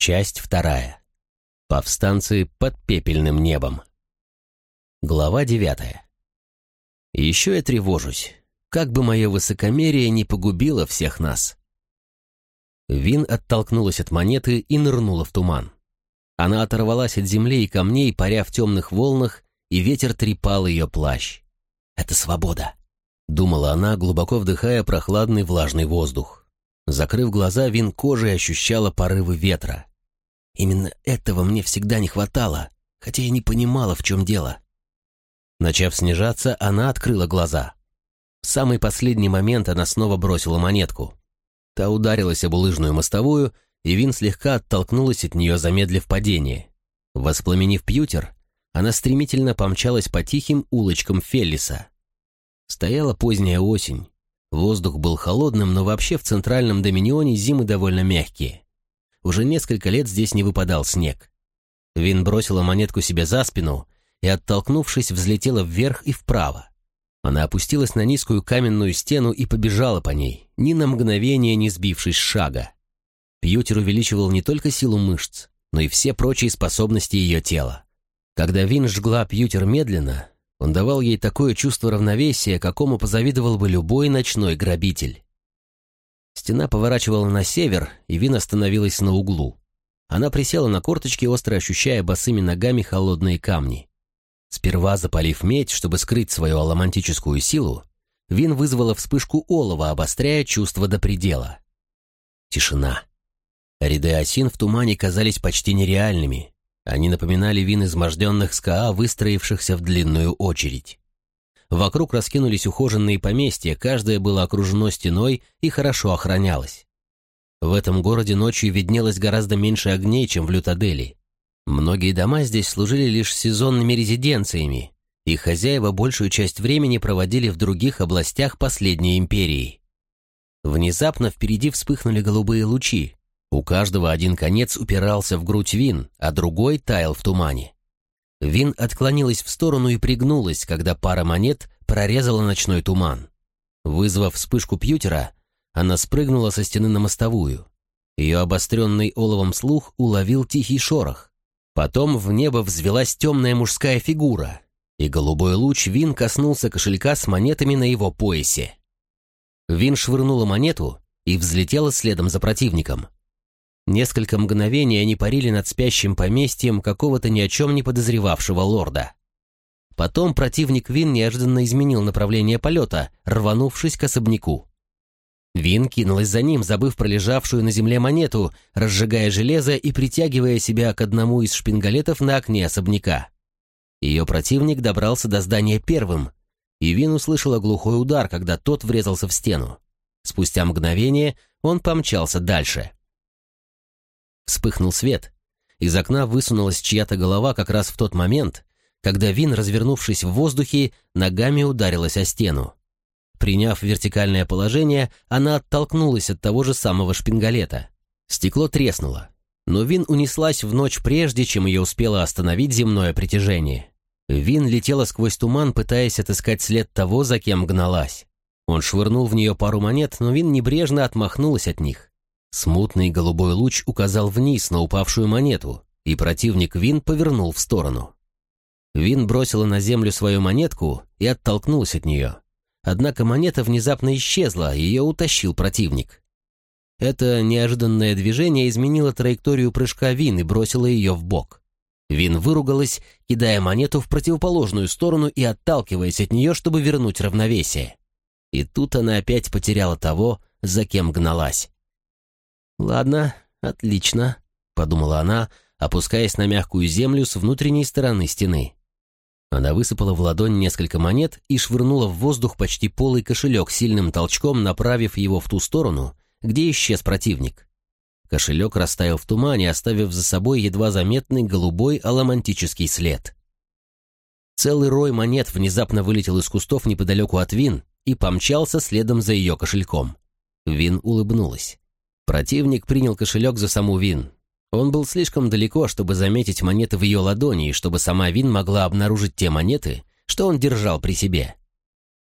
Часть вторая. Повстанцы под пепельным небом. Глава девятая. Еще я тревожусь, как бы мое высокомерие не погубило всех нас. Вин оттолкнулась от монеты и нырнула в туман. Она оторвалась от земли и камней, паря в темных волнах, и ветер трепал ее плащ. «Это свобода», — думала она, глубоко вдыхая прохладный влажный воздух. Закрыв глаза, Вин кожей ощущала порывы ветра. Именно этого мне всегда не хватало, хотя я не понимала, в чем дело. Начав снижаться, она открыла глаза. В самый последний момент она снова бросила монетку. Та ударилась об улыжную мостовую, и Вин слегка оттолкнулась от нее, замедлив падение. Воспламенив пьютер, она стремительно помчалась по тихим улочкам Феллиса. Стояла поздняя осень. Воздух был холодным, но вообще в центральном доминионе зимы довольно мягкие. Уже несколько лет здесь не выпадал снег. Вин бросила монетку себе за спину и, оттолкнувшись, взлетела вверх и вправо. Она опустилась на низкую каменную стену и побежала по ней, ни на мгновение не сбившись с шага. Пьютер увеличивал не только силу мышц, но и все прочие способности ее тела. Когда Вин жгла Пьютер медленно, он давал ей такое чувство равновесия, какому позавидовал бы любой ночной грабитель. Стена поворачивала на север, и Вин остановилась на углу. Она присела на корточки, остро ощущая босыми ногами холодные камни. Сперва запалив медь, чтобы скрыть свою аламантическую силу, Вин вызвала вспышку олова, обостряя чувство до предела. Тишина. Ряды осин в тумане казались почти нереальными. Они напоминали вин изможденных СКА, выстроившихся в длинную очередь. Вокруг раскинулись ухоженные поместья, каждое было окружено стеной и хорошо охранялось. В этом городе ночью виднелось гораздо меньше огней, чем в Лютадели. Многие дома здесь служили лишь сезонными резиденциями, и хозяева большую часть времени проводили в других областях последней империи. Внезапно впереди вспыхнули голубые лучи. У каждого один конец упирался в грудь Вин, а другой таял в тумане. Вин отклонилась в сторону и пригнулась, когда пара монет прорезала ночной туман. Вызвав вспышку пьютера, она спрыгнула со стены на мостовую. Ее обостренный оловом слух уловил тихий шорох. Потом в небо взвелась темная мужская фигура, и голубой луч Вин коснулся кошелька с монетами на его поясе. Вин швырнула монету и взлетела следом за противником. Несколько мгновений они парили над спящим поместьем какого-то ни о чем не подозревавшего лорда. Потом противник Вин неожиданно изменил направление полета, рванувшись к особняку. Вин кинулась за ним, забыв пролежавшую на земле монету, разжигая железо и притягивая себя к одному из шпингалетов на окне особняка. Ее противник добрался до здания первым, и Вин услышала глухой удар, когда тот врезался в стену. Спустя мгновение он помчался дальше. Вспыхнул свет. Из окна высунулась чья-то голова как раз в тот момент, когда Вин, развернувшись в воздухе, ногами ударилась о стену. Приняв вертикальное положение, она оттолкнулась от того же самого шпингалета. Стекло треснуло, но Вин унеслась в ночь прежде, чем ее успело остановить земное притяжение. Вин летела сквозь туман, пытаясь отыскать след того, за кем гналась. Он швырнул в нее пару монет, но Вин небрежно отмахнулась от них. Смутный голубой луч указал вниз на упавшую монету, и противник Вин повернул в сторону. Вин бросила на землю свою монетку и оттолкнулась от нее. Однако монета внезапно исчезла, ее утащил противник. Это неожиданное движение изменило траекторию прыжка Вин и бросило ее в бок. Вин выругалась, кидая монету в противоположную сторону и отталкиваясь от нее, чтобы вернуть равновесие. И тут она опять потеряла того, за кем гналась. «Ладно, отлично», — подумала она, опускаясь на мягкую землю с внутренней стороны стены. Она высыпала в ладонь несколько монет и швырнула в воздух почти полый кошелек сильным толчком, направив его в ту сторону, где исчез противник. Кошелек растаял в тумане, оставив за собой едва заметный голубой аламантический след. Целый рой монет внезапно вылетел из кустов неподалеку от Вин и помчался следом за ее кошельком. Вин улыбнулась. Противник принял кошелек за саму Вин, он был слишком далеко, чтобы заметить монеты в ее ладони и чтобы сама Вин могла обнаружить те монеты, что он держал при себе.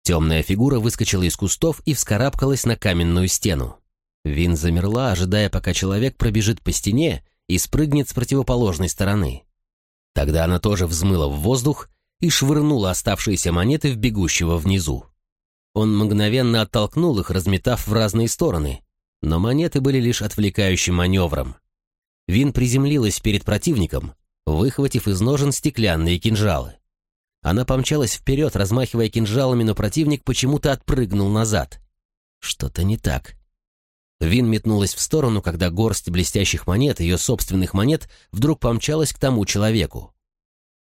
Темная фигура выскочила из кустов и вскарабкалась на каменную стену. Вин замерла, ожидая, пока человек пробежит по стене и спрыгнет с противоположной стороны. Тогда она тоже взмыла в воздух и швырнула оставшиеся монеты в бегущего внизу. Он мгновенно оттолкнул их, разметав в разные стороны, но монеты были лишь отвлекающим маневром. Вин приземлилась перед противником, выхватив из ножен стеклянные кинжалы. Она помчалась вперед, размахивая кинжалами, но противник почему-то отпрыгнул назад. Что-то не так. Вин метнулась в сторону, когда горсть блестящих монет, ее собственных монет, вдруг помчалась к тому человеку.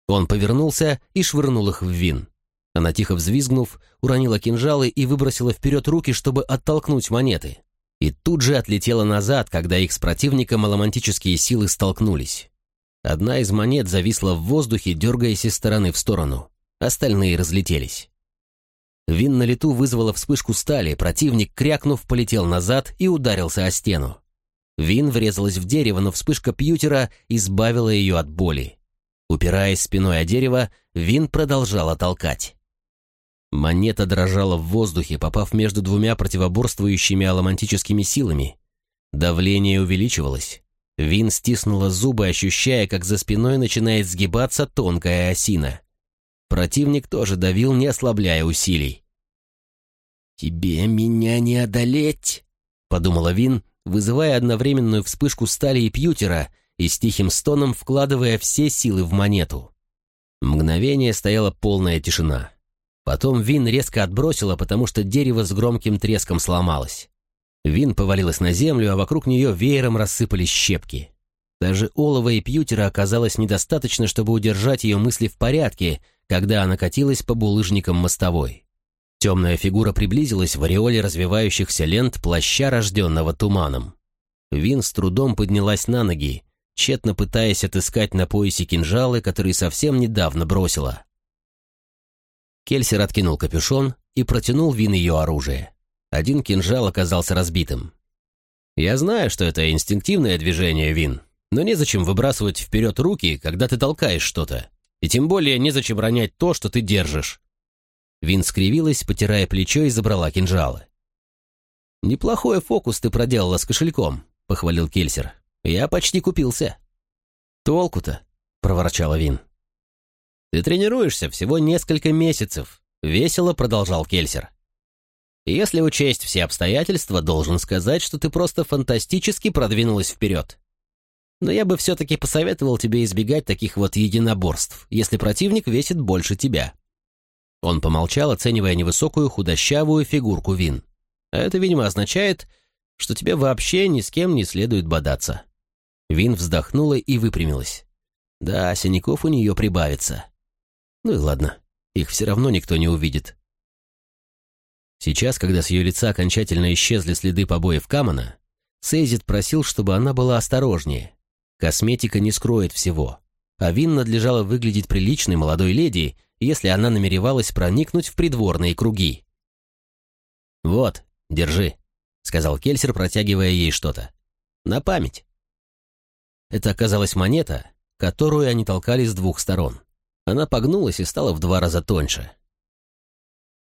Он повернулся и швырнул их в Вин. Она, тихо взвизгнув, уронила кинжалы и выбросила вперед руки, чтобы оттолкнуть монеты. И тут же отлетела назад, когда их с противником аломантические силы столкнулись. Одна из монет зависла в воздухе, дергаясь из стороны в сторону. Остальные разлетелись. Вин на лету вызвала вспышку стали, противник, крякнув, полетел назад и ударился о стену. Вин врезалась в дерево, но вспышка пьютера избавила ее от боли. Упираясь спиной о дерево, Вин продолжала толкать. Монета дрожала в воздухе, попав между двумя противоборствующими аломантическими силами. Давление увеличивалось. Вин стиснула зубы, ощущая, как за спиной начинает сгибаться тонкая осина. Противник тоже давил, не ослабляя усилий. «Тебе меня не одолеть!» — подумала Вин, вызывая одновременную вспышку стали и пьютера и с тихим стоном вкладывая все силы в монету. Мгновение стояла полная тишина. Потом Вин резко отбросила, потому что дерево с громким треском сломалось. Вин повалилась на землю, а вокруг нее веером рассыпались щепки. Даже олова и пьютера оказалось недостаточно, чтобы удержать ее мысли в порядке, когда она катилась по булыжникам мостовой. Темная фигура приблизилась в ореоле развивающихся лент плаща, рожденного туманом. Вин с трудом поднялась на ноги, тщетно пытаясь отыскать на поясе кинжалы, которые совсем недавно бросила. Кельсер откинул капюшон и протянул Вин ее оружие. Один кинжал оказался разбитым. «Я знаю, что это инстинктивное движение, Вин, но незачем выбрасывать вперед руки, когда ты толкаешь что-то, и тем более незачем ронять то, что ты держишь». Вин скривилась, потирая плечо и забрала кинжалы. «Неплохой фокус ты проделала с кошельком», — похвалил Кельсер. «Я почти купился». «Толку-то?» — проворчала Вин. «Ты тренируешься всего несколько месяцев», — весело продолжал Кельсер. Если учесть все обстоятельства, должен сказать, что ты просто фантастически продвинулась вперед. Но я бы все-таки посоветовал тебе избегать таких вот единоборств, если противник весит больше тебя». Он помолчал, оценивая невысокую худощавую фигурку Вин. А это, видимо, означает, что тебе вообще ни с кем не следует бодаться. Вин вздохнула и выпрямилась. Да, синяков у нее прибавится. Ну и ладно, их все равно никто не увидит. Сейчас, когда с ее лица окончательно исчезли следы побоев Камана, Сейзит просил, чтобы она была осторожнее. Косметика не скроет всего, а Вин надлежало выглядеть приличной молодой леди, если она намеревалась проникнуть в придворные круги. «Вот, держи», — сказал Кельсер, протягивая ей что-то. «На память». Это оказалась монета, которую они толкали с двух сторон. Она погнулась и стала в два раза тоньше.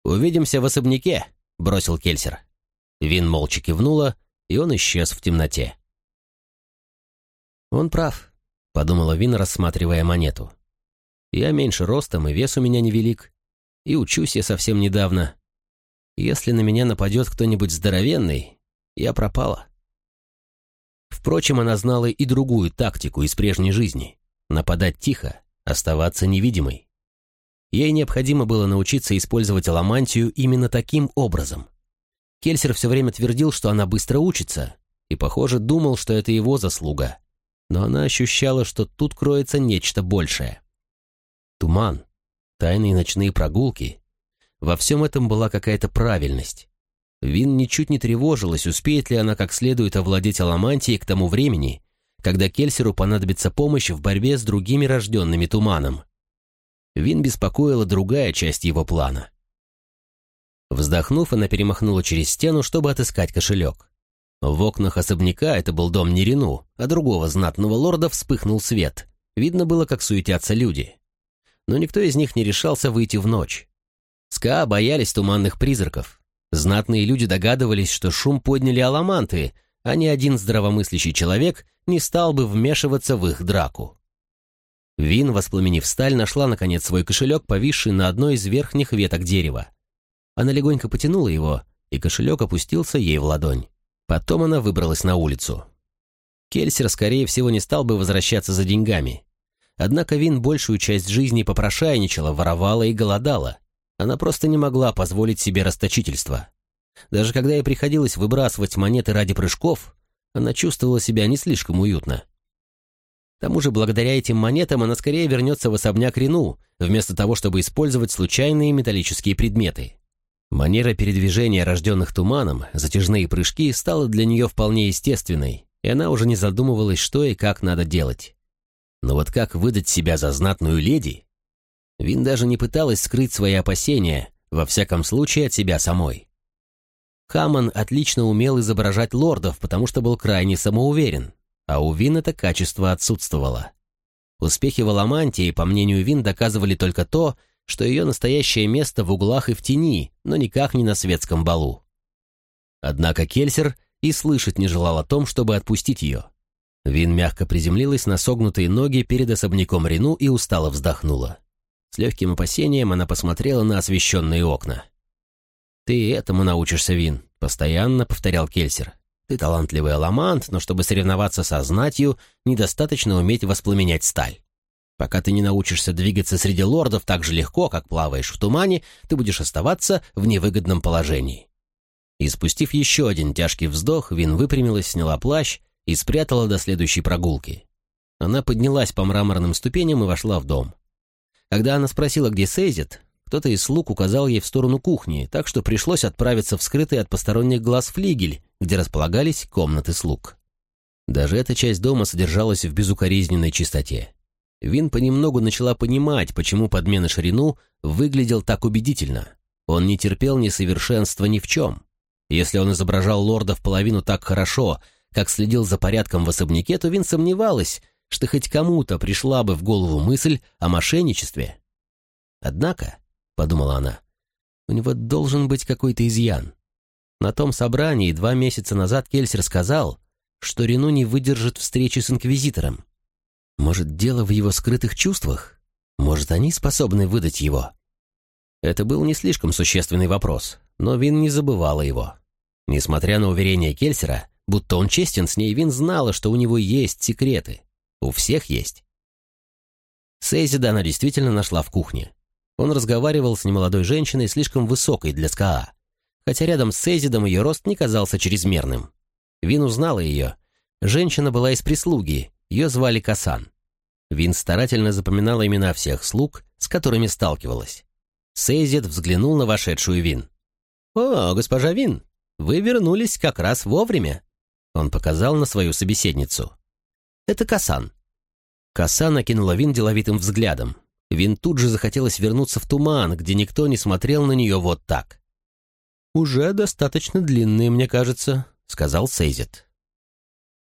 «Увидимся в особняке», — бросил Кельсер. Вин молча кивнула, и он исчез в темноте. «Он прав», — подумала Вин, рассматривая монету. «Я меньше ростом, и вес у меня невелик, и учусь я совсем недавно. Если на меня нападет кто-нибудь здоровенный, я пропала». Впрочем, она знала и другую тактику из прежней жизни — нападать тихо, оставаться невидимой. Ей необходимо было научиться использовать аламантию именно таким образом. Кельсер все время твердил, что она быстро учится, и, похоже, думал, что это его заслуга. Но она ощущала, что тут кроется нечто большее. Туман, тайные ночные прогулки. Во всем этом была какая-то правильность. Вин ничуть не тревожилась, успеет ли она как следует овладеть аламантией к тому времени, когда Кельсеру понадобится помощь в борьбе с другими рожденными туманом. Вин беспокоила другая часть его плана. Вздохнув, она перемахнула через стену, чтобы отыскать кошелек. В окнах особняка, это был дом Нерину, а другого знатного лорда вспыхнул свет. Видно было, как суетятся люди. Но никто из них не решался выйти в ночь. Ска боялись туманных призраков. Знатные люди догадывались, что шум подняли аламанты, а ни один здравомыслящий человек не стал бы вмешиваться в их драку. Вин, воспламенив сталь, нашла, наконец, свой кошелек, повисший на одной из верхних веток дерева. Она легонько потянула его, и кошелек опустился ей в ладонь. Потом она выбралась на улицу. Кельсер, скорее всего, не стал бы возвращаться за деньгами. Однако Вин большую часть жизни попрошайничала, воровала и голодала. Она просто не могла позволить себе расточительство. Даже когда ей приходилось выбрасывать монеты ради прыжков, она чувствовала себя не слишком уютно. К тому же, благодаря этим монетам она скорее вернется в особняк Рену, вместо того, чтобы использовать случайные металлические предметы. Манера передвижения рожденных туманом, затяжные прыжки, стала для нее вполне естественной, и она уже не задумывалась, что и как надо делать. Но вот как выдать себя за знатную леди? Вин даже не пыталась скрыть свои опасения, во всяком случае от себя самой. Хаммон отлично умел изображать лордов, потому что был крайне самоуверен, а у Вин это качество отсутствовало. Успехи в Аламантии, по мнению Вин, доказывали только то, что ее настоящее место в углах и в тени, но никак не на светском балу. Однако Кельсер и слышать не желал о том, чтобы отпустить ее. Вин мягко приземлилась на согнутые ноги перед особняком Рину и устало вздохнула. С легким опасением она посмотрела на освещенные окна. «Ты этому научишься, Вин», — постоянно повторял Кельсер. Ты талантливый аламант, но чтобы соревноваться со знатью, недостаточно уметь воспламенять сталь. Пока ты не научишься двигаться среди лордов так же легко, как плаваешь в тумане, ты будешь оставаться в невыгодном положении. И спустив еще один тяжкий вздох, Вин выпрямилась, сняла плащ и спрятала до следующей прогулки. Она поднялась по мраморным ступеням и вошла в дом. Когда она спросила, где Сейзит, кто-то из слуг указал ей в сторону кухни, так что пришлось отправиться в скрытый от посторонних глаз флигель, где располагались комнаты слуг. Даже эта часть дома содержалась в безукоризненной чистоте. Вин понемногу начала понимать, почему подмена ширину выглядел так убедительно. Он не терпел несовершенства ни в чем. Если он изображал лорда в половину так хорошо, как следил за порядком в особняке, то Вин сомневалась, что хоть кому-то пришла бы в голову мысль о мошенничестве. Однако, — подумала она. «У него должен быть какой-то изъян. На том собрании два месяца назад Кельсер сказал, что Рену не выдержит встречи с Инквизитором. Может, дело в его скрытых чувствах? Может, они способны выдать его?» Это был не слишком существенный вопрос, но Вин не забывала его. Несмотря на уверение Кельсера, будто он честен с ней, Вин знала, что у него есть секреты. У всех есть. Сейзида она действительно нашла в кухне. Он разговаривал с немолодой женщиной, слишком высокой для СКА, хотя рядом с Эзидом ее рост не казался чрезмерным. Вин узнала ее. Женщина была из прислуги, ее звали Касан. Вин старательно запоминала имена всех слуг, с которыми сталкивалась. Сейзид взглянул на вошедшую Вин. «О, госпожа Вин, вы вернулись как раз вовремя!» Он показал на свою собеседницу. «Это Касан». Касан накинула Вин деловитым взглядом. Вин тут же захотелось вернуться в туман, где никто не смотрел на нее вот так. «Уже достаточно длинные, мне кажется», — сказал Сейзит.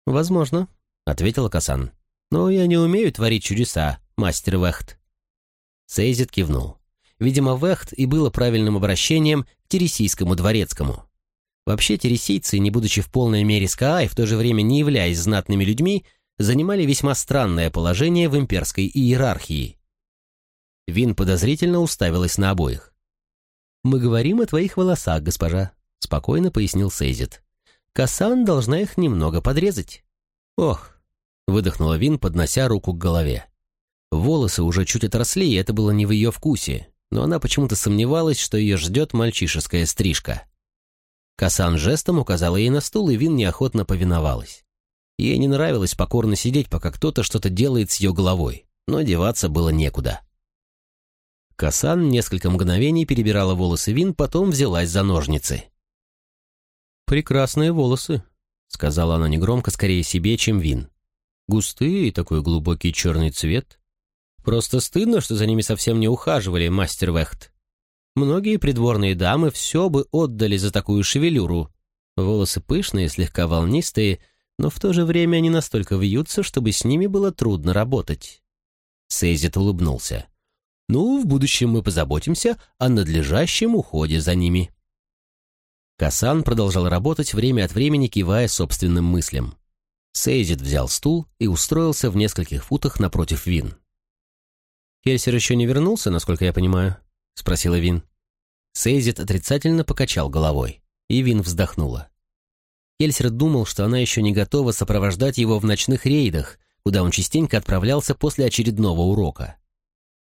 «Возможно», — ответила Касан. «Но я не умею творить чудеса, мастер Вехт». Сейзит кивнул. Видимо, Вехт и было правильным обращением к Тересийскому дворецкому. Вообще, тересийцы, не будучи в полной мере СКА и в то же время не являясь знатными людьми, занимали весьма странное положение в имперской иерархии. Вин подозрительно уставилась на обоих. «Мы говорим о твоих волосах, госпожа», — спокойно пояснил Сейзит. «Касан должна их немного подрезать». «Ох», — выдохнула Вин, поднося руку к голове. Волосы уже чуть отросли, и это было не в ее вкусе, но она почему-то сомневалась, что ее ждет мальчишеская стрижка. Касан жестом указала ей на стул, и Вин неохотно повиновалась. Ей не нравилось покорно сидеть, пока кто-то что-то делает с ее головой, но деваться было некуда. Касан несколько мгновений перебирала волосы Вин, потом взялась за ножницы. «Прекрасные волосы», — сказала она негромко, скорее себе, чем Вин. «Густые и такой глубокий черный цвет. Просто стыдно, что за ними совсем не ухаживали, мастер Вехт. Многие придворные дамы все бы отдали за такую шевелюру. Волосы пышные, слегка волнистые, но в то же время они настолько вьются, чтобы с ними было трудно работать». Сейзит улыбнулся. Ну, в будущем мы позаботимся о надлежащем уходе за ними». Касан продолжал работать, время от времени кивая собственным мыслям. Сейзит взял стул и устроился в нескольких футах напротив Вин. «Кельсер еще не вернулся, насколько я понимаю?» — спросила Вин. Сейзит отрицательно покачал головой, и Вин вздохнула. Кельсер думал, что она еще не готова сопровождать его в ночных рейдах, куда он частенько отправлялся после очередного урока.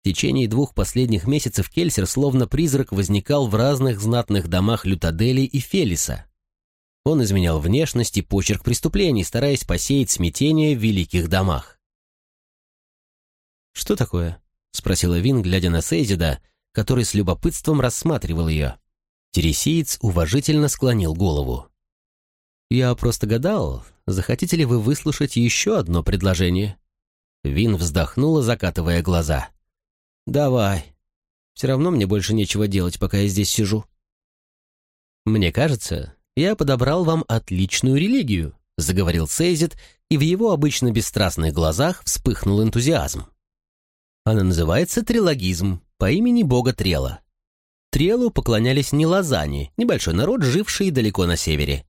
В течение двух последних месяцев Кельсер словно призрак возникал в разных знатных домах Лютадели и Фелиса. Он изменял внешность и почерк преступлений, стараясь посеять смятение в великих домах. «Что такое?» — спросила Вин, глядя на Сейзида, который с любопытством рассматривал ее. Тересиец уважительно склонил голову. «Я просто гадал, захотите ли вы выслушать еще одно предложение?» Вин вздохнула, закатывая глаза. «Давай. Все равно мне больше нечего делать, пока я здесь сижу». «Мне кажется, я подобрал вам отличную религию», заговорил Сейзит, и в его обычно бесстрастных глазах вспыхнул энтузиазм. Она называется трилогизм по имени бога Трела. Трелу поклонялись не лазани, небольшой народ, живший далеко на севере.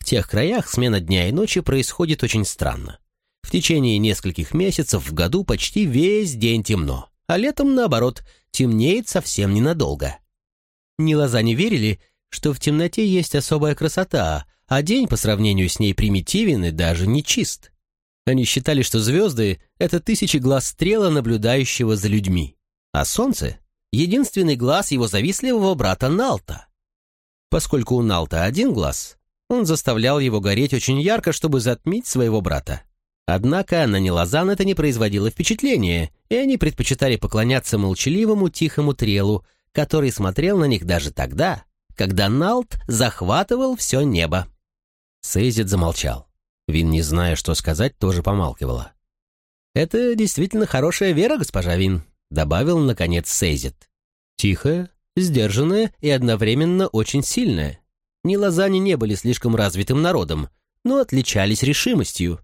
В тех краях смена дня и ночи происходит очень странно. В течение нескольких месяцев в году почти весь день темно, а летом, наоборот, темнеет совсем ненадолго. Нилаза не верили, что в темноте есть особая красота, а день по сравнению с ней примитивен и даже нечист. Они считали, что звезды — это тысячи глаз стрела, наблюдающего за людьми, а солнце — единственный глаз его завистливого брата Налта. Поскольку у Налта один глаз, он заставлял его гореть очень ярко, чтобы затмить своего брата. Однако на Нелазан это не производило впечатления, и они предпочитали поклоняться молчаливому тихому трелу, который смотрел на них даже тогда, когда Налт захватывал все небо. Сейзит замолчал. Вин, не зная, что сказать, тоже помалкивала. «Это действительно хорошая вера, госпожа Вин», — добавил, наконец, Сейзит. «Тихая, сдержанная и одновременно очень сильная. Ни лазани не были слишком развитым народом, но отличались решимостью.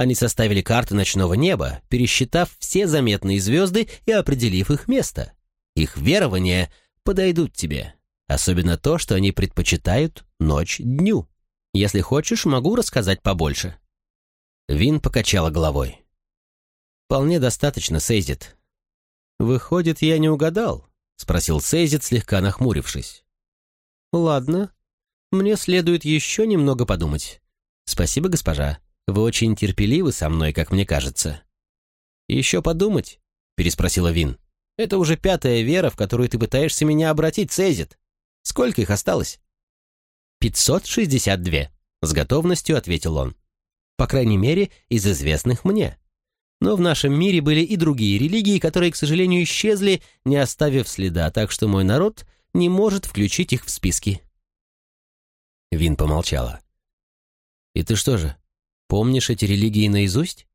Они составили карты ночного неба, пересчитав все заметные звезды и определив их место. Их верования подойдут тебе, особенно то, что они предпочитают ночь дню. Если хочешь, могу рассказать побольше». Вин покачала головой. «Вполне достаточно, Сейзит». «Выходит, я не угадал?» — спросил Сейзит, слегка нахмурившись. «Ладно, мне следует еще немного подумать. Спасибо, госпожа. Вы очень терпеливы со мной, как мне кажется». «Еще подумать?» — переспросила Вин. «Это уже пятая вера, в которую ты пытаешься меня обратить, Цезит. Сколько их осталось?» «Пятьсот шестьдесят две», — с готовностью ответил он. «По крайней мере, из известных мне. Но в нашем мире были и другие религии, которые, к сожалению, исчезли, не оставив следа, так что мой народ не может включить их в списки». Вин помолчала. «И ты что же, помнишь эти религии наизусть?»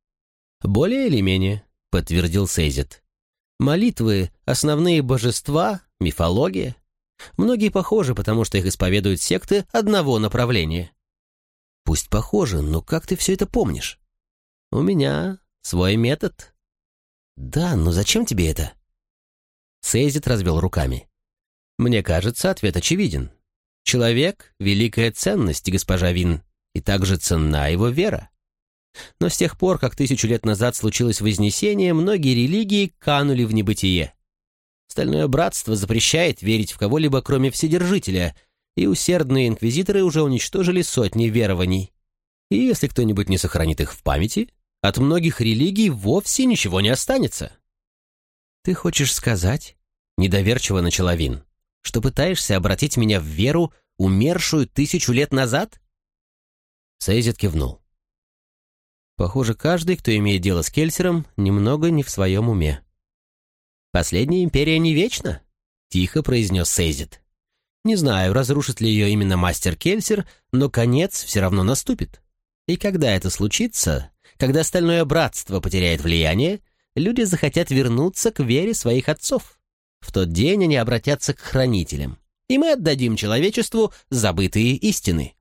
«Более или менее», — подтвердил Сейзит. «Молитвы, основные божества, мифология. Многие похожи, потому что их исповедуют секты одного направления». «Пусть похожи, но как ты все это помнишь?» «У меня свой метод». «Да, но зачем тебе это?» Сейзит развел руками. «Мне кажется, ответ очевиден. Человек — великая ценность, госпожа Вин, и также ценна его вера. Но с тех пор, как тысячу лет назад случилось Вознесение, многие религии канули в небытие. Стальное братство запрещает верить в кого-либо, кроме Вседержителя, и усердные инквизиторы уже уничтожили сотни верований. И если кто-нибудь не сохранит их в памяти, от многих религий вовсе ничего не останется. «Ты хочешь сказать?» — недоверчиво начала Вин что пытаешься обратить меня в веру, умершую тысячу лет назад?» Сейзит кивнул. Похоже, каждый, кто имеет дело с Кельсером, немного не в своем уме. «Последняя империя не вечна», — тихо произнес Сейзит. «Не знаю, разрушит ли ее именно мастер Кельсер, но конец все равно наступит. И когда это случится, когда Стальное Братство потеряет влияние, люди захотят вернуться к вере своих отцов. В тот день они обратятся к хранителям, и мы отдадим человечеству забытые истины.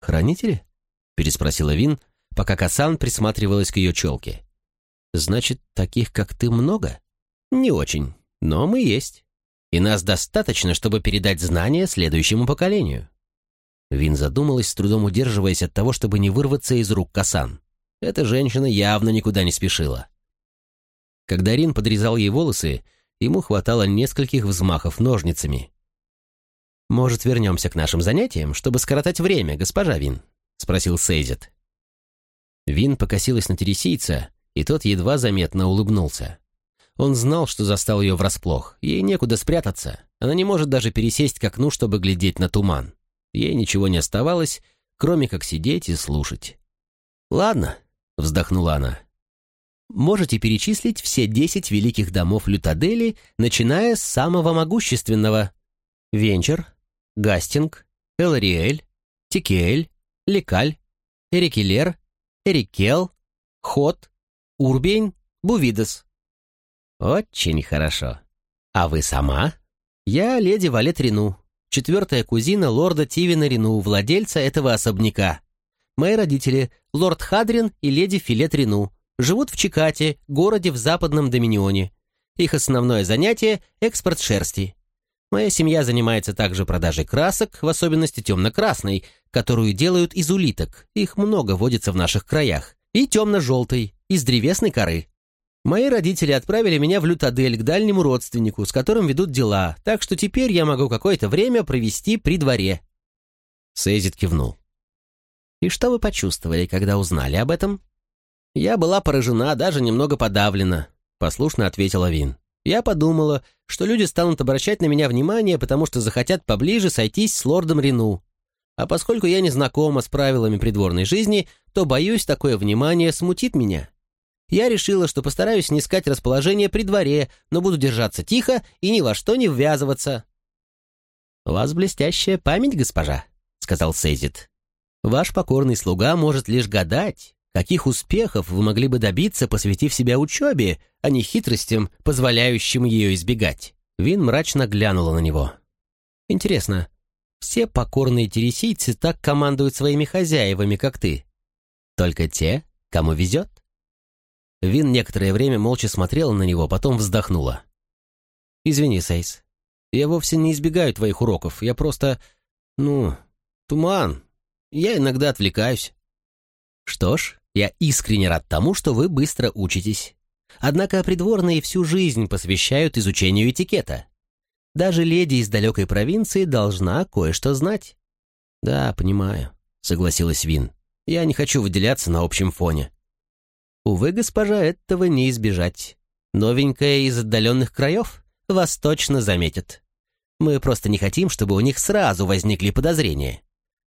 «Хранители?» — переспросила Вин, пока Касан присматривалась к ее челке. «Значит, таких, как ты, много?» «Не очень, но мы есть. и нас достаточно, чтобы передать знания следующему поколению». Вин задумалась, с трудом удерживаясь от того, чтобы не вырваться из рук Касан. Эта женщина явно никуда не спешила. Когда Рин подрезал ей волосы, ему хватало нескольких взмахов ножницами. «Может, вернемся к нашим занятиям, чтобы скоротать время, госпожа Вин?» — спросил Сейзет. Вин покосилась на тересийца, и тот едва заметно улыбнулся. Он знал, что застал ее врасплох. Ей некуда спрятаться. Она не может даже пересесть к окну, чтобы глядеть на туман. Ей ничего не оставалось, кроме как сидеть и слушать. «Ладно», — вздохнула она. «Можете перечислить все десять великих домов Лютадели, начиная с самого могущественного. Венчер, Гастинг, Элариэль, Тикель, Лекаль, Эрикелер, Эрикел, Хот, Урбейн, Бувидес. Очень хорошо. А вы сама? Я леди Валет Рину, четвертая кузина лорда Тивина Рину, владельца этого особняка. Мои родители, лорд Хадрин и леди Филет Рину, живут в Чикате, городе в западном Доминионе. Их основное занятие – экспорт шерсти. Моя семья занимается также продажей красок, в особенности темно-красной, которую делают из улиток, их много водится в наших краях, и темно-желтой, из древесной коры. Мои родители отправили меня в Лютадель к дальнему родственнику, с которым ведут дела, так что теперь я могу какое-то время провести при дворе». Сейзит кивнул. «И что вы почувствовали, когда узнали об этом?» «Я была поражена, даже немного подавлена», — послушно ответила Вин. «Я подумала, что люди станут обращать на меня внимание, потому что захотят поближе сойтись с лордом Рину. А поскольку я не знакома с правилами придворной жизни, то, боюсь, такое внимание смутит меня. Я решила, что постараюсь не искать расположение при дворе, но буду держаться тихо и ни во что не ввязываться. «У вас блестящая память, госпожа», — сказал Сейзит. «Ваш покорный слуга может лишь гадать, каких успехов вы могли бы добиться, посвятив себя учебе, а не хитростям, позволяющим ее избегать». Вин мрачно глянула на него. «Интересно, все покорные тересийцы так командуют своими хозяевами, как ты? Только те, кому везет?» Вин некоторое время молча смотрела на него, потом вздохнула. «Извини, Сейс. Я вовсе не избегаю твоих уроков. Я просто... Ну, туман. Я иногда отвлекаюсь». «Что ж, я искренне рад тому, что вы быстро учитесь. Однако придворные всю жизнь посвящают изучению этикета. Даже леди из далекой провинции должна кое-что знать». «Да, понимаю», — согласилась Вин. «Я не хочу выделяться на общем фоне. Увы, госпожа, этого не избежать. Новенькая из отдаленных краев вас точно заметит. Мы просто не хотим, чтобы у них сразу возникли подозрения.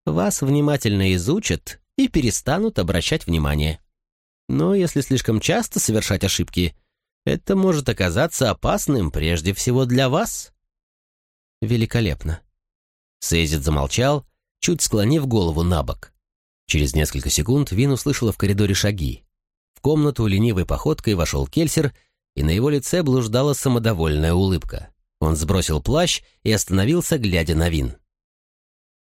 Вас внимательно изучат и перестанут обращать внимание. Но если слишком часто совершать ошибки, это может оказаться опасным прежде всего для вас. Великолепно. Сейзит замолчал, чуть склонив голову на бок. Через несколько секунд Вин услышала в коридоре шаги комнату ленивой походкой вошел Кельсер, и на его лице блуждала самодовольная улыбка. Он сбросил плащ и остановился, глядя на Вин.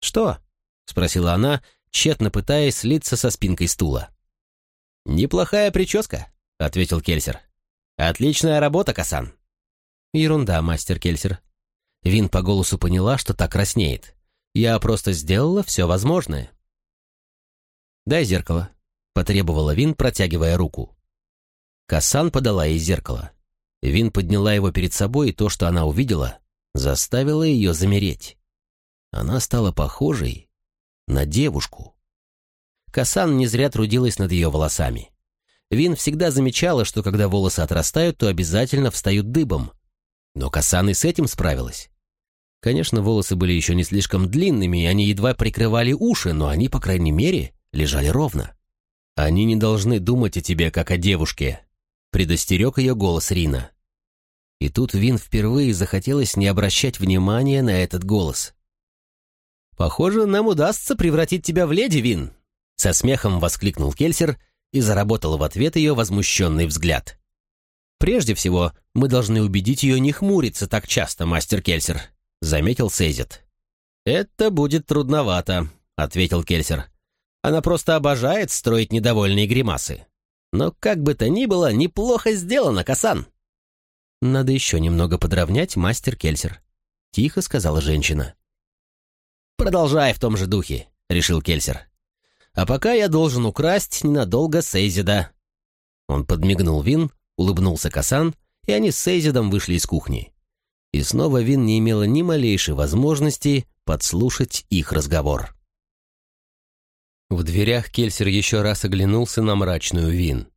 «Что?» — спросила она, тщетно пытаясь слиться со спинкой стула. «Неплохая прическа», — ответил Кельсер. «Отличная работа, Касан». «Ерунда, мастер Кельсер». Вин по голосу поняла, что так краснеет. «Я просто сделала все возможное». «Дай зеркало», потребовала Вин, протягивая руку. Касан подала ей зеркало. Вин подняла его перед собой, и то, что она увидела, заставило ее замереть. Она стала похожей на девушку. Касан не зря трудилась над ее волосами. Вин всегда замечала, что когда волосы отрастают, то обязательно встают дыбом. Но Касан и с этим справилась. Конечно, волосы были еще не слишком длинными, и они едва прикрывали уши, но они, по крайней мере, лежали ровно. «Они не должны думать о тебе, как о девушке», — предостерег ее голос Рина. И тут Вин впервые захотелось не обращать внимания на этот голос. «Похоже, нам удастся превратить тебя в леди, Вин!» Со смехом воскликнул Кельсер и заработал в ответ ее возмущенный взгляд. «Прежде всего, мы должны убедить ее не хмуриться так часто, мастер Кельсер», — заметил Сейзет. «Это будет трудновато», — ответил Кельсер. Она просто обожает строить недовольные гримасы. Но как бы то ни было, неплохо сделано, Касан. «Надо еще немного подровнять, мастер Кельсер», — тихо сказала женщина. «Продолжай в том же духе», — решил Кельсер. «А пока я должен украсть ненадолго Сейзида». Он подмигнул Вин, улыбнулся Касан, и они с Сейзидом вышли из кухни. И снова Вин не имела ни малейшей возможности подслушать их разговор. В дверях Кельсер еще раз оглянулся на мрачную Вин.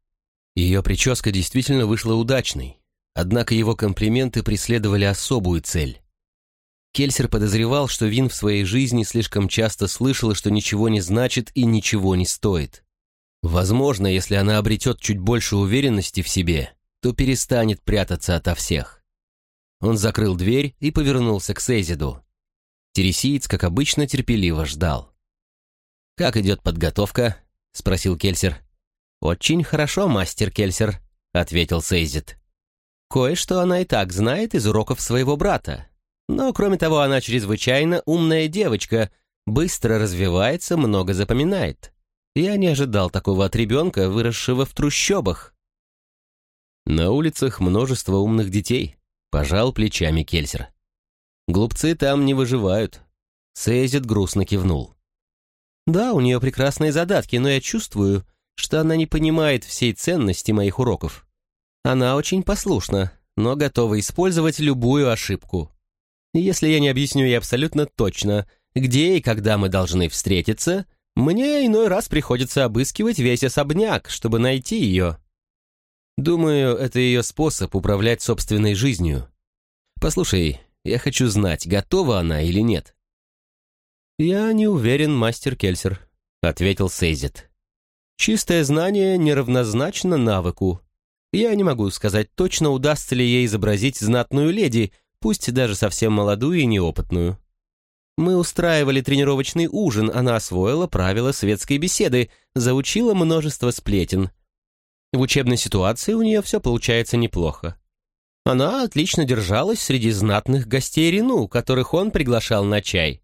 Ее прическа действительно вышла удачной, однако его комплименты преследовали особую цель. Кельсер подозревал, что Вин в своей жизни слишком часто слышала, что ничего не значит и ничего не стоит. Возможно, если она обретет чуть больше уверенности в себе, то перестанет прятаться ото всех. Он закрыл дверь и повернулся к Сейзиду. Тересиец, как обычно, терпеливо ждал. «Как идет подготовка?» — спросил Кельсер. «Очень хорошо, мастер Кельсер», — ответил Сейзит. «Кое-что она и так знает из уроков своего брата. Но, кроме того, она чрезвычайно умная девочка, быстро развивается, много запоминает. Я не ожидал такого от ребенка, выросшего в трущобах». «На улицах множество умных детей», — пожал плечами Кельсер. «Глупцы там не выживают». Сейзит грустно кивнул. Да, у нее прекрасные задатки, но я чувствую, что она не понимает всей ценности моих уроков. Она очень послушна, но готова использовать любую ошибку. Если я не объясню ей абсолютно точно, где и когда мы должны встретиться, мне иной раз приходится обыскивать весь особняк, чтобы найти ее. Думаю, это ее способ управлять собственной жизнью. Послушай, я хочу знать, готова она или нет. «Я не уверен, мастер Кельсер», — ответил Сейзит. «Чистое знание неравнозначно навыку. Я не могу сказать точно, удастся ли ей изобразить знатную леди, пусть даже совсем молодую и неопытную. Мы устраивали тренировочный ужин, она освоила правила светской беседы, заучила множество сплетен. В учебной ситуации у нее все получается неплохо. Она отлично держалась среди знатных гостей Рину, которых он приглашал на чай.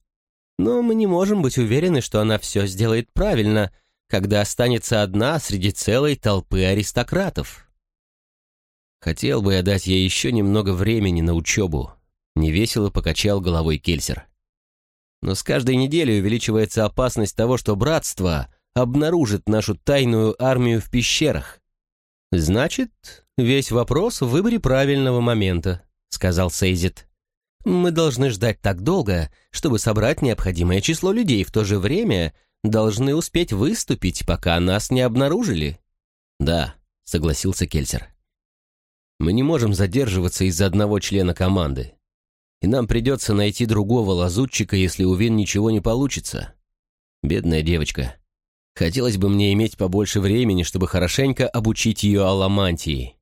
Но мы не можем быть уверены, что она все сделает правильно, когда останется одна среди целой толпы аристократов. Хотел бы я дать ей еще немного времени на учебу. Невесело покачал головой Кельсер. Но с каждой неделей увеличивается опасность того, что братство обнаружит нашу тайную армию в пещерах. Значит, весь вопрос в выборе правильного момента, сказал Сейзит. Мы должны ждать так долго, чтобы собрать необходимое число людей, в то же время должны успеть выступить, пока нас не обнаружили». «Да», — согласился Кельсер. «Мы не можем задерживаться из-за одного члена команды. И нам придется найти другого лазутчика, если у Вин ничего не получится. Бедная девочка. Хотелось бы мне иметь побольше времени, чтобы хорошенько обучить ее аламантии.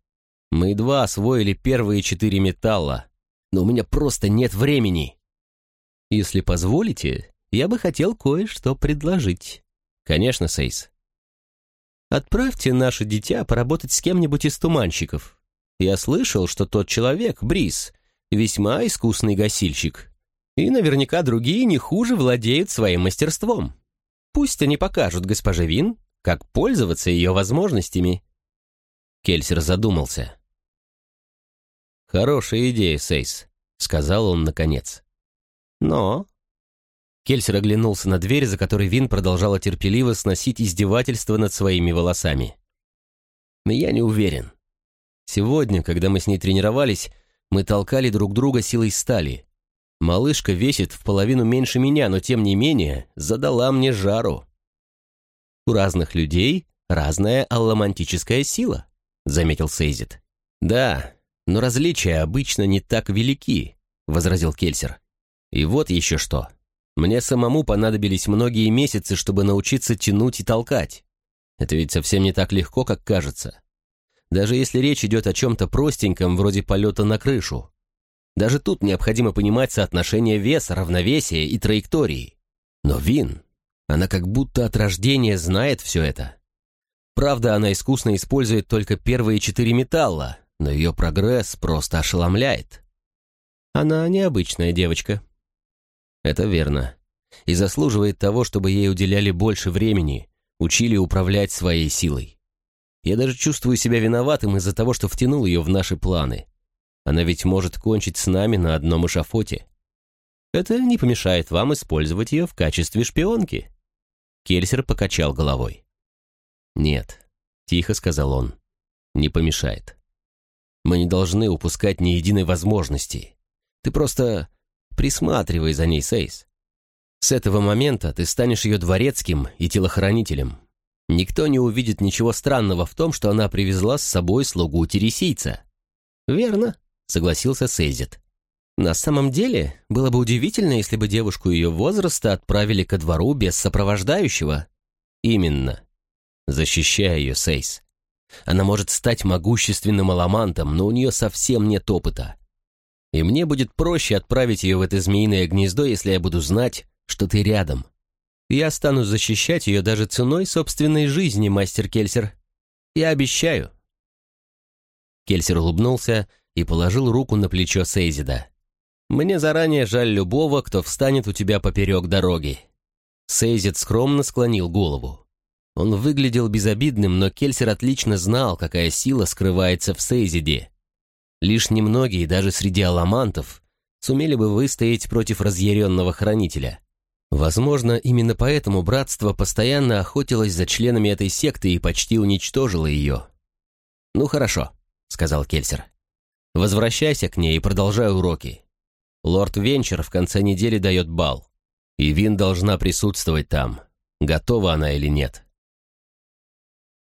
Мы едва освоили первые четыре металла, но у меня просто нет времени. Если позволите, я бы хотел кое-что предложить. Конечно, Сейс. Отправьте наше дитя поработать с кем-нибудь из туманщиков. Я слышал, что тот человек, Брис, весьма искусный гасильщик. И наверняка другие не хуже владеют своим мастерством. Пусть они покажут госпоже Вин, как пользоваться ее возможностями. Кельсер задумался. «Хорошая идея, Сейс», — сказал он наконец. «Но...» Кельсер оглянулся на дверь, за которой Вин продолжала терпеливо сносить издевательство над своими волосами. «Я не уверен. Сегодня, когда мы с ней тренировались, мы толкали друг друга силой стали. Малышка весит в половину меньше меня, но тем не менее задала мне жару». «У разных людей разная алламантическая сила», — заметил Сейзит. «Да, но различия обычно не так велики», — возразил Кельсер. «И вот еще что. Мне самому понадобились многие месяцы, чтобы научиться тянуть и толкать. Это ведь совсем не так легко, как кажется. Даже если речь идет о чем-то простеньком, вроде полета на крышу. Даже тут необходимо понимать соотношение веса, равновесия и траектории. Но Вин, она как будто от рождения знает все это. Правда, она искусно использует только первые четыре металла, но ее прогресс просто ошеломляет. Она необычная девочка. Это верно. И заслуживает того, чтобы ей уделяли больше времени, учили управлять своей силой. Я даже чувствую себя виноватым из-за того, что втянул ее в наши планы. Она ведь может кончить с нами на одном эшафоте. Это не помешает вам использовать ее в качестве шпионки». Кельсер покачал головой. «Нет», — тихо сказал он, — «не помешает. Мы не должны упускать ни единой возможности. Ты просто присматривай за ней, Сейс. С этого момента ты станешь ее дворецким и телохранителем. Никто не увидит ничего странного в том, что она привезла с собой слугу тересийца». «Верно», — согласился Сейзит. «На самом деле, было бы удивительно, если бы девушку ее возраста отправили ко двору без сопровождающего». «Именно. Защищай ее, Сейс. Она может стать могущественным аламантом, но у нее совсем нет опыта. И мне будет проще отправить ее в это змеиное гнездо, если я буду знать, что ты рядом. Я стану защищать ее даже ценой собственной жизни, мастер Кельсер. Я обещаю». Кельсер улыбнулся и положил руку на плечо Сейзида. «Мне заранее жаль любого, кто встанет у тебя поперек дороги». Сейзид скромно склонил голову. Он выглядел безобидным, но Кельсер отлично знал, какая сила скрывается в Сейзиде. Лишь немногие, даже среди аламантов, сумели бы выстоять против разъяренного хранителя. Возможно, именно поэтому братство постоянно охотилось за членами этой секты и почти уничтожило ее. «Ну хорошо», — сказал Кельсер. «Возвращайся к ней и продолжай уроки. Лорд Венчер в конце недели дает бал, и Вин должна присутствовать там, готова она или нет».